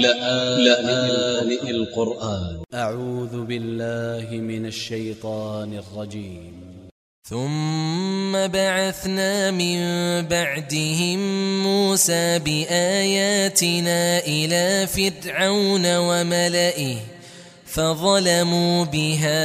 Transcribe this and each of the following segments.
لآن القرآن. أ ع و ذ ب ا ل ل ه من ا ل ش ي ط ا ن ا ل ج ي م ثم بعثنا من بعدهم موسى بآياتنا إلى فرعون وملئه فظلموا بها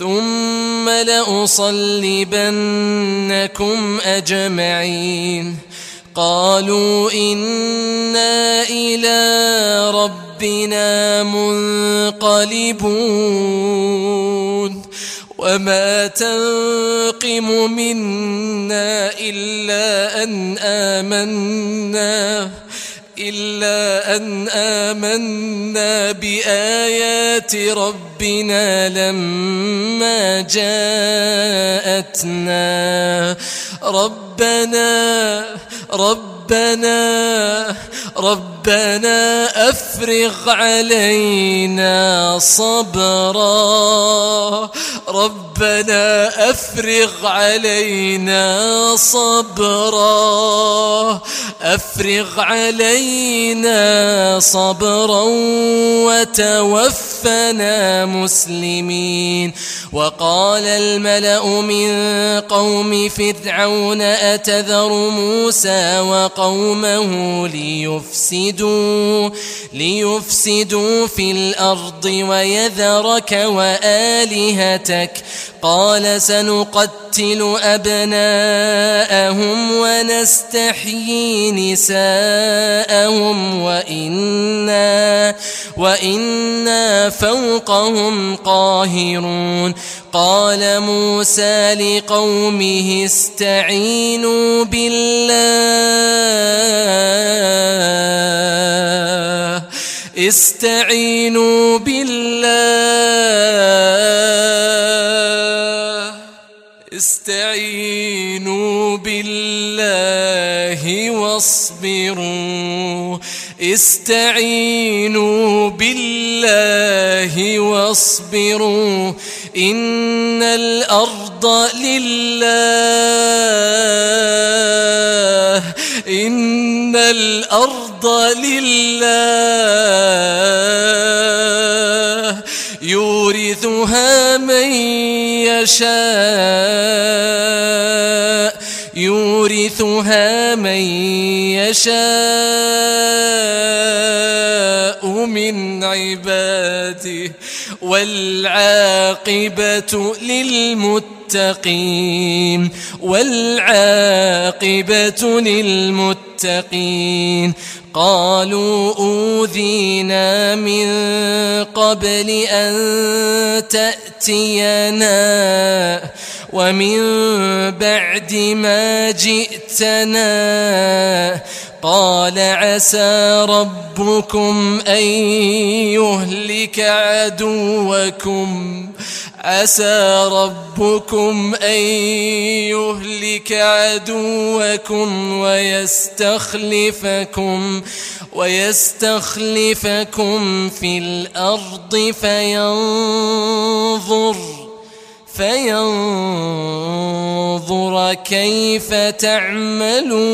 ثم لأصلبنكم أجمعين. قالوا إنا إلى ربنا منقلبون. وما تنقم منا إلا أن آمنا. إلا أن آمنا بآيات ربنا لما جاءتنا. ربنا ربنا ربنا أفرغ علينا صبرا. ربنا أفرغ علينا صبرا. أفرغ علينا صبرا وتوفنا مسلمين. وقال الملأ من قوم فرعون أتذر موسى وقومه ليفسدوا ليفسدوا في الأرض ويذرك وآلهتك. قال سنقتل أبناءهم ونستحيي نساءهم وإنا وإنا فوقهم قاهرون. قال موسى لقومه استعينوا بالله. استعينوا بالله. استعينوا بالله واصبروا. استعينوا بالله واصبروا. إن الأرض لله. إن الأرض لله يورثها من يشاء يورثها من يشاء من عباده والعاقبة للمتقين. والعاقبة للمتقين قالوا أوذينا من قبل أن تأتينا ومن بعد ما جئتنا قال عسى ربكم أن يهلك عدوكم عسى ربكم أن يهلك عدوكم ويستخلفكم ويستخلفكم في الأرض فينظر فينظر كيف تعملون